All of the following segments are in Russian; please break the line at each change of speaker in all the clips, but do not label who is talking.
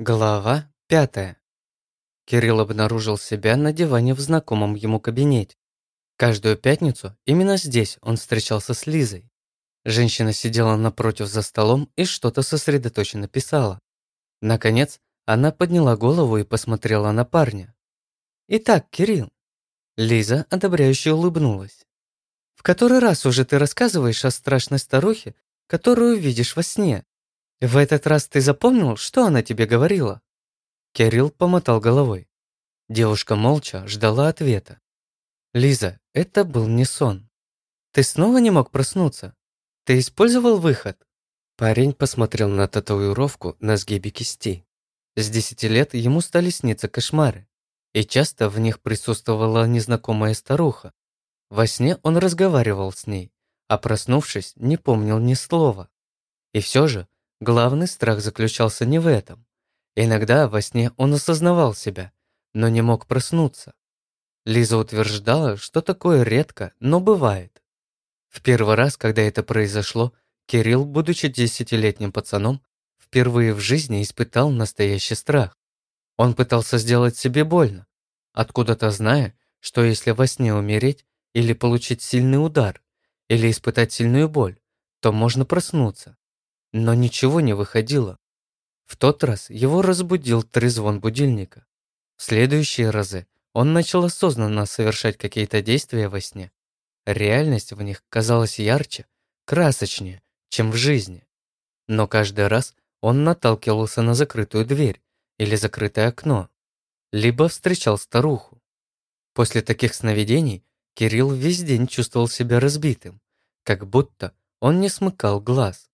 Глава пятая. Кирилл обнаружил себя на диване в знакомом ему кабинете. Каждую пятницу именно здесь он встречался с Лизой. Женщина сидела напротив за столом и что-то сосредоточенно писала. Наконец, она подняла голову и посмотрела на парня. «Итак, Кирилл». Лиза одобряюще улыбнулась. «В который раз уже ты рассказываешь о страшной старухе, которую видишь во сне?» «В этот раз ты запомнил, что она тебе говорила?» Кирилл помотал головой. Девушка молча ждала ответа. «Лиза, это был не сон. Ты снова не мог проснуться? Ты использовал выход?» Парень посмотрел на татуировку на сгибе кисти. С десяти лет ему стали сниться кошмары, и часто в них присутствовала незнакомая старуха. Во сне он разговаривал с ней, а проснувшись, не помнил ни слова. И все же Главный страх заключался не в этом. Иногда во сне он осознавал себя, но не мог проснуться. Лиза утверждала, что такое редко, но бывает. В первый раз, когда это произошло, Кирилл, будучи десятилетним пацаном, впервые в жизни испытал настоящий страх. Он пытался сделать себе больно, откуда-то зная, что если во сне умереть или получить сильный удар, или испытать сильную боль, то можно проснуться. Но ничего не выходило. В тот раз его разбудил трезвон будильника. В следующие разы он начал осознанно совершать какие-то действия во сне. Реальность в них казалась ярче, красочнее, чем в жизни. Но каждый раз он наталкивался на закрытую дверь или закрытое окно, либо встречал старуху. После таких сновидений Кирилл весь день чувствовал себя разбитым, как будто он не смыкал глаз.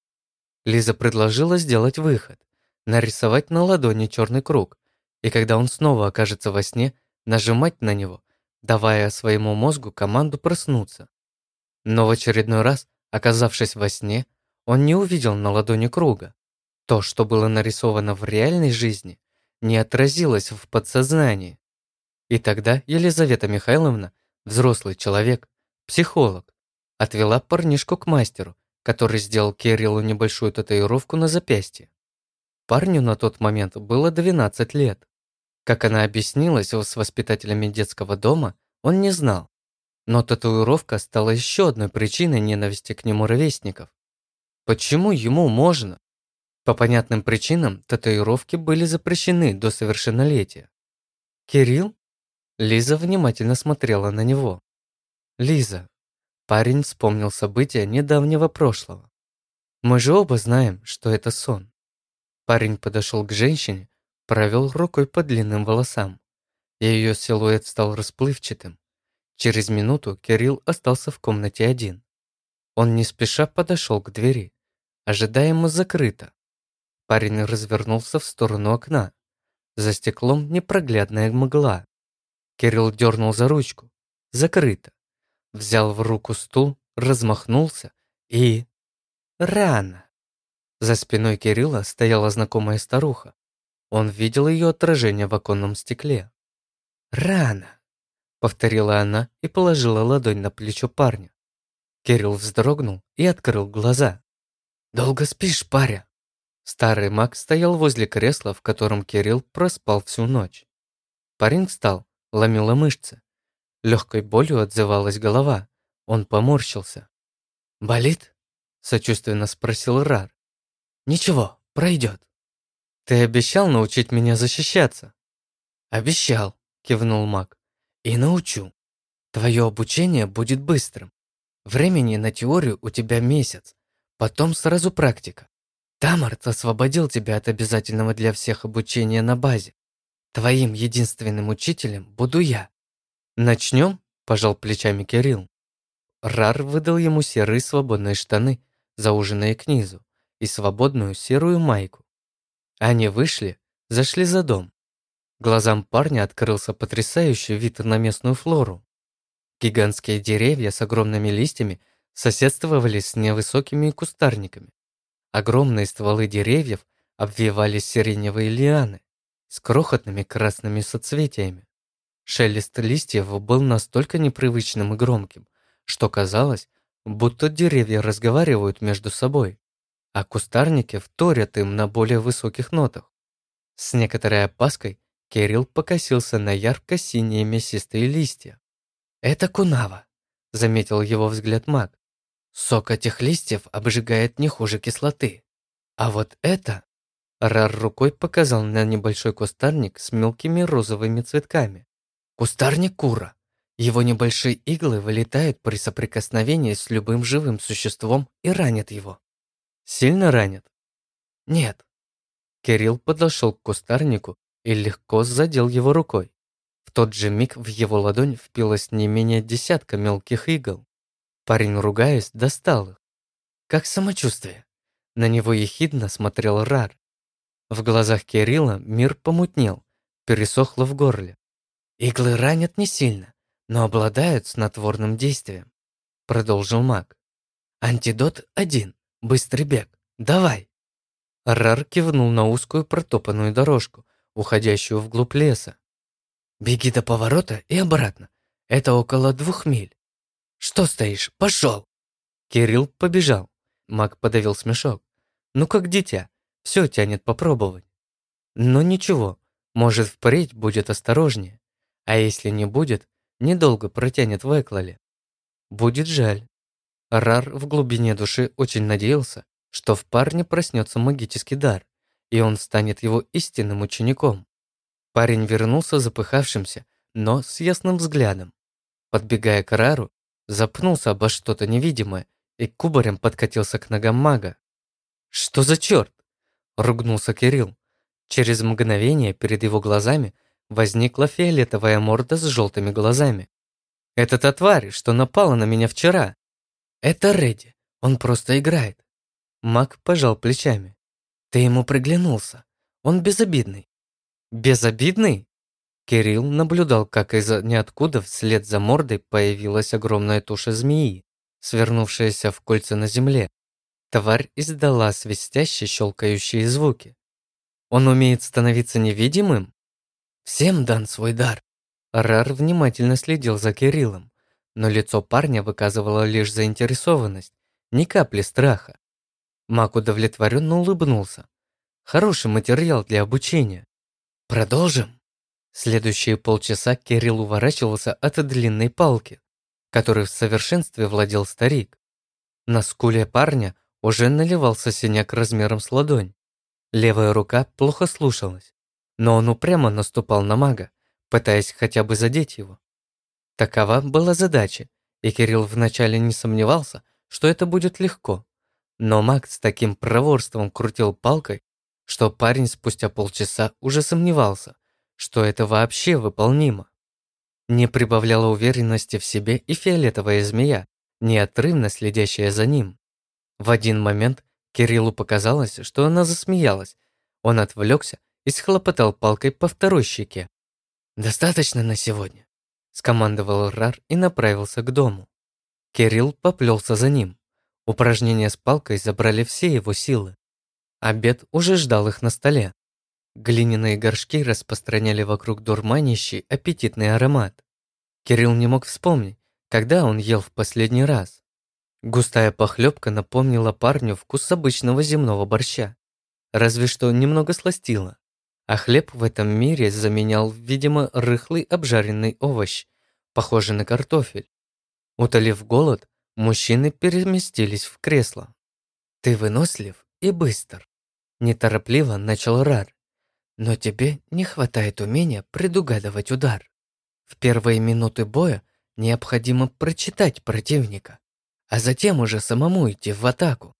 Лиза предложила сделать выход, нарисовать на ладони черный круг, и когда он снова окажется во сне, нажимать на него, давая своему мозгу команду проснуться. Но в очередной раз, оказавшись во сне, он не увидел на ладони круга. То, что было нарисовано в реальной жизни, не отразилось в подсознании. И тогда Елизавета Михайловна, взрослый человек, психолог, отвела парнишку к мастеру, который сделал Кириллу небольшую татуировку на запястье. Парню на тот момент было 12 лет. Как она объяснилась с воспитателями детского дома, он не знал. Но татуировка стала еще одной причиной ненависти к нему ровесников. Почему ему можно? По понятным причинам татуировки были запрещены до совершеннолетия. «Кирилл?» Лиза внимательно смотрела на него. «Лиза, Парень вспомнил события недавнего прошлого. Мы же оба знаем, что это сон. Парень подошел к женщине, провел рукой по длинным волосам. Ее силуэт стал расплывчатым. Через минуту Кирилл остался в комнате один. Он не спеша подошел к двери. Ожидаемо закрыто. Парень развернулся в сторону окна. За стеклом непроглядная мгла. Кирилл дернул за ручку. Закрыто взял в руку стул, размахнулся и... Рано! За спиной Кирилла стояла знакомая старуха. Он видел ее отражение в оконном стекле. «Рано!» — повторила она и положила ладонь на плечо парня. Кирилл вздрогнул и открыл глаза. «Долго спишь, паря?» Старый маг стоял возле кресла, в котором Кирилл проспал всю ночь. Парень встал, ломила мышцы. Легкой болью отзывалась голова. Он поморщился. «Болит?» – сочувственно спросил Рар. «Ничего, пройдет». «Ты обещал научить меня защищаться?» «Обещал», – кивнул маг. «И научу. Твое обучение будет быстрым. Времени на теорию у тебя месяц, потом сразу практика. Тамарт освободил тебя от обязательного для всех обучения на базе. Твоим единственным учителем буду я. «Начнем?» – пожал плечами Кирилл. Рар выдал ему серые свободные штаны, зауженные к низу, и свободную серую майку. Они вышли, зашли за дом. Глазам парня открылся потрясающий вид на местную флору. Гигантские деревья с огромными листьями соседствовали с невысокими кустарниками. Огромные стволы деревьев обвивали сиреневые лианы с крохотными красными соцветиями. Шелест листьев был настолько непривычным и громким, что казалось, будто деревья разговаривают между собой, а кустарники вторят им на более высоких нотах. С некоторой опаской Кирилл покосился на ярко-синие мясистые листья. «Это кунава», — заметил его взгляд маг. «Сок этих листьев обжигает не хуже кислоты. А вот это...» Рар рукой показал на небольшой кустарник с мелкими розовыми цветками. «Кустарник кура. Его небольшие иглы вылетают при соприкосновении с любым живым существом и ранят его». «Сильно ранят?» «Нет». Кирилл подошел к кустарнику и легко задел его рукой. В тот же миг в его ладонь впилось не менее десятка мелких игл. Парень, ругаясь, достал их. «Как самочувствие?» На него ехидно смотрел Рар. В глазах Кирилла мир помутнел, пересохло в горле. «Иглы ранят не сильно, но обладают снотворным действием», продолжил маг. «Антидот один, быстрый бег, давай!» Рар кивнул на узкую протопанную дорожку, уходящую вглубь леса. «Беги до поворота и обратно. Это около двух миль. Что стоишь? Пошел!» Кирилл побежал. Маг подавил смешок. «Ну как дитя, все тянет попробовать. Но ничего, может впредь будет осторожнее. А если не будет, недолго протянет в Эклале. Будет жаль. Рар в глубине души очень надеялся, что в парне проснется магический дар, и он станет его истинным учеником. Парень вернулся запыхавшимся, но с ясным взглядом. Подбегая к Рару, запнулся обо что-то невидимое и кубарем подкатился к ногам мага. «Что за черт?» – ругнулся Кирилл. Через мгновение перед его глазами возникла фиолетовая морда с желтыми глазами. «Это та тварь, что напала на меня вчера!» «Это Редди, он просто играет!» Маг пожал плечами. «Ты ему приглянулся, он безобидный!» «Безобидный?» Кирилл наблюдал, как из ниоткуда вслед за мордой появилась огромная туша змеи, свернувшаяся в кольца на земле. Тварь издала свистящие щелкающие звуки. Он умеет становиться невидимым? Всем дан свой дар. Рар внимательно следил за Кириллом, но лицо парня выказывало лишь заинтересованность, ни капли страха. Мак удовлетворенно улыбнулся. Хороший материал для обучения. Продолжим. Следующие полчаса Кирилл уворачивался от длинной палки, которой в совершенстве владел старик. На скуле парня уже наливался синяк размером с ладонь. Левая рука плохо слушалась, но он упрямо наступал на мага, пытаясь хотя бы задеть его. Такова была задача, и Кирилл вначале не сомневался, что это будет легко. Но маг с таким проворством крутил палкой, что парень спустя полчаса уже сомневался, что это вообще выполнимо. Не прибавляла уверенности в себе и фиолетовая змея, неотрывно следящая за ним. В один момент Кириллу показалось, что она засмеялась. Он отвлекся и схлопотал палкой по второй щеке. «Достаточно на сегодня», – скомандовал Рар и направился к дому. Кирилл поплелся за ним. Упражнения с палкой забрали все его силы. Обед уже ждал их на столе. Глиняные горшки распространяли вокруг дурманящий аппетитный аромат. Кирилл не мог вспомнить, когда он ел в последний раз. Густая похлебка напомнила парню вкус обычного земного борща, разве что немного сластила. А хлеб в этом мире заменял, видимо, рыхлый обжаренный овощ, похожий на картофель. Утолив голод, мужчины переместились в кресло. «Ты вынослив и быстр», Неторопливо начал Рар. Но тебе не хватает умения предугадывать удар. В первые минуты боя необходимо прочитать противника, а затем уже самому идти в атаку.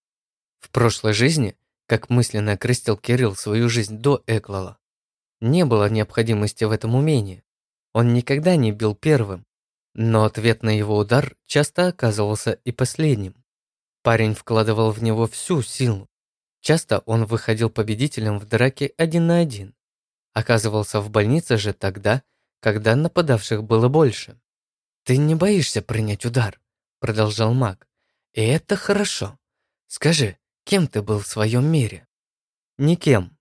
В прошлой жизни, как мысленно окрестил Кирилл свою жизнь до Эклала, не было необходимости в этом умении. Он никогда не бил первым, но ответ на его удар часто оказывался и последним. Парень вкладывал в него всю силу, Часто он выходил победителем в драке один на один. Оказывался в больнице же тогда, когда нападавших было больше. «Ты не боишься принять удар», — продолжал маг. «И это хорошо. Скажи, кем ты был в своем мире?» «Никем».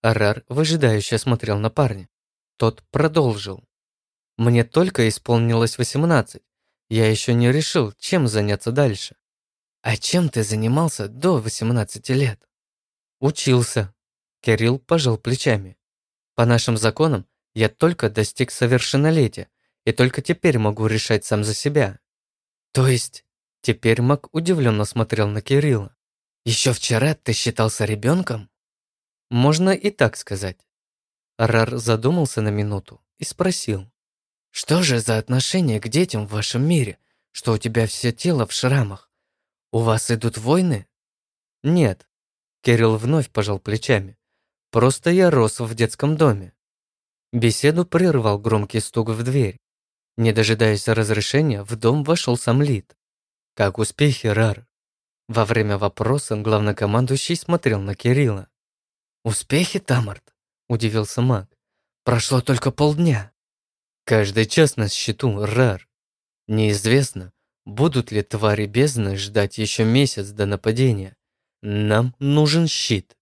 Арар выжидающе смотрел на парня. Тот продолжил. «Мне только исполнилось восемнадцать. Я еще не решил, чем заняться дальше. «А чем ты занимался до 18 лет?» «Учился». Кирилл пожал плечами. По нашим законам, я только достиг совершеннолетия, и только теперь могу решать сам за себя. То есть, теперь Мак удивленно смотрел на Кирилла. Еще вчера ты считался ребенком? Можно и так сказать. Рар задумался на минуту и спросил. Что же за отношение к детям в вашем мире, что у тебя все тело в шрамах? У вас идут войны? Нет. Кирилл вновь пожал плечами. Просто я рос в детском доме. Беседу прервал громкий стук в дверь. Не дожидаясь разрешения, в дом вошел сам Лид. «Как успехи, Рар?» Во время вопроса главнокомандующий смотрел на Кирилла. «Успехи, Тамарт?» – удивился маг. «Прошло только полдня». «Каждый час на счету, Рар. Неизвестно, будут ли твари бездны ждать еще месяц до нападения. Нам нужен щит».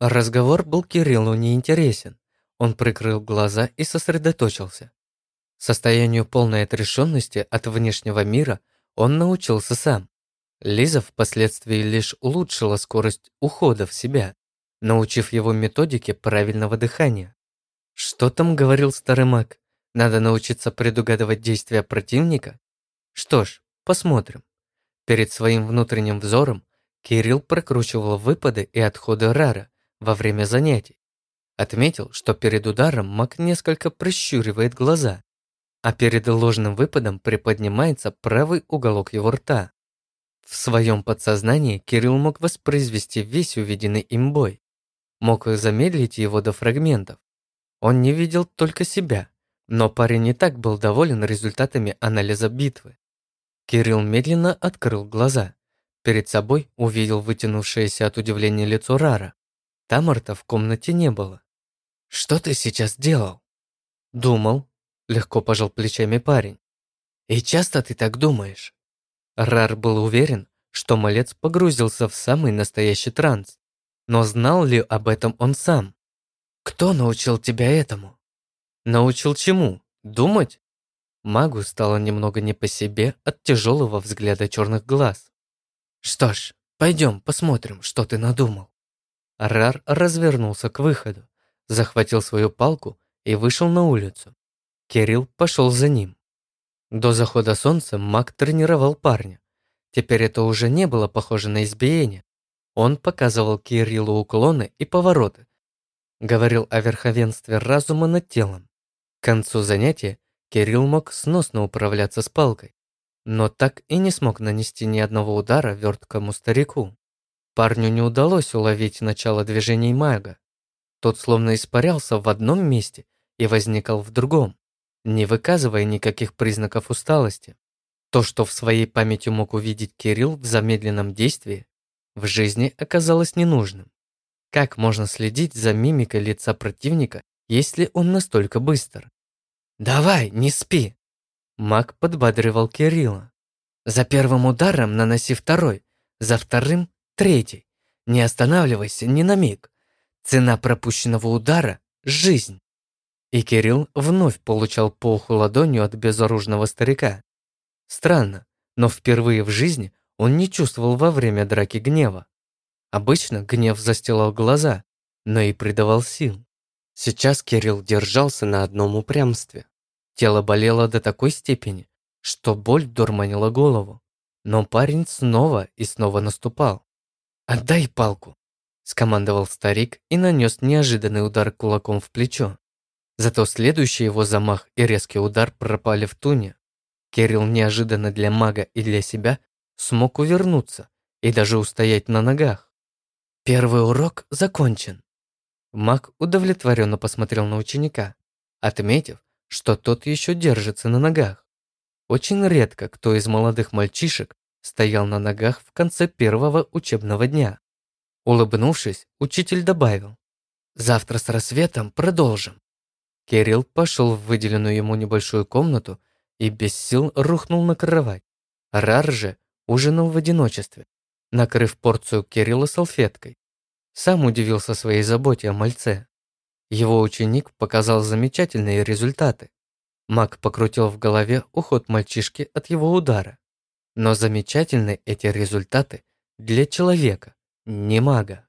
Разговор был Кириллу неинтересен. Он прикрыл глаза и сосредоточился. Состоянию полной отрешенности от внешнего мира он научился сам. Лиза впоследствии лишь улучшила скорость ухода в себя, научив его методике правильного дыхания. Что там говорил старый маг? Надо научиться предугадывать действия противника? Что ж, посмотрим. Перед своим внутренним взором Кирилл прокручивал выпады и отходы Рара во время занятий. Отметил, что перед ударом маг несколько прищуривает глаза, а перед ложным выпадом приподнимается правый уголок его рта. В своем подсознании Кирилл мог воспроизвести весь увиденный им бой, мог замедлить его до фрагментов. Он не видел только себя, но парень не так был доволен результатами анализа битвы. Кирилл медленно открыл глаза. Перед собой увидел вытянувшееся от удивления лицо Рара. Тамарта в комнате не было. «Что ты сейчас делал?» «Думал», Легко пожал плечами парень. «И часто ты так думаешь?» Рар был уверен, что малец погрузился в самый настоящий транс. Но знал ли об этом он сам? «Кто научил тебя этому?» «Научил чему? Думать?» Магу стало немного не по себе от тяжелого взгляда черных глаз. «Что ж, пойдем посмотрим, что ты надумал». Рар развернулся к выходу, захватил свою палку и вышел на улицу. Кирилл пошел за ним. До захода солнца маг тренировал парня. Теперь это уже не было похоже на избиение. Он показывал Кириллу уклоны и повороты. Говорил о верховенстве разума над телом. К концу занятия Кирилл мог сносно управляться с палкой, но так и не смог нанести ни одного удара верткому старику. Парню не удалось уловить начало движений мага. Тот словно испарялся в одном месте и возникал в другом не выказывая никаких признаков усталости. То, что в своей памяти мог увидеть Кирилл в замедленном действии, в жизни оказалось ненужным. Как можно следить за мимикой лица противника, если он настолько быстр? «Давай, не спи!» Маг подбадривал Кирилла. «За первым ударом наноси второй, за вторым – третий. Не останавливайся ни на миг. Цена пропущенного удара – жизнь». И Кирилл вновь получал по уху ладонью от безоружного старика. Странно, но впервые в жизни он не чувствовал во время драки гнева. Обычно гнев застилал глаза, но и придавал сил. Сейчас Кирилл держался на одном упрямстве. Тело болело до такой степени, что боль дурманила голову. Но парень снова и снова наступал. «Отдай палку!» – скомандовал старик и нанес неожиданный удар кулаком в плечо. Зато следующий его замах и резкий удар пропали в туне. Кирилл неожиданно для мага и для себя смог увернуться и даже устоять на ногах. Первый урок закончен. Маг удовлетворенно посмотрел на ученика, отметив, что тот еще держится на ногах. Очень редко кто из молодых мальчишек стоял на ногах в конце первого учебного дня. Улыбнувшись, учитель добавил, «Завтра с рассветом продолжим». Кирилл пошел в выделенную ему небольшую комнату и без сил рухнул на кровать. Рар же ужинал в одиночестве, накрыв порцию Кирилла салфеткой. Сам удивился своей заботе о мальце. Его ученик показал замечательные результаты. Маг покрутил в голове уход мальчишки от его удара. Но замечательны эти результаты для человека, не мага.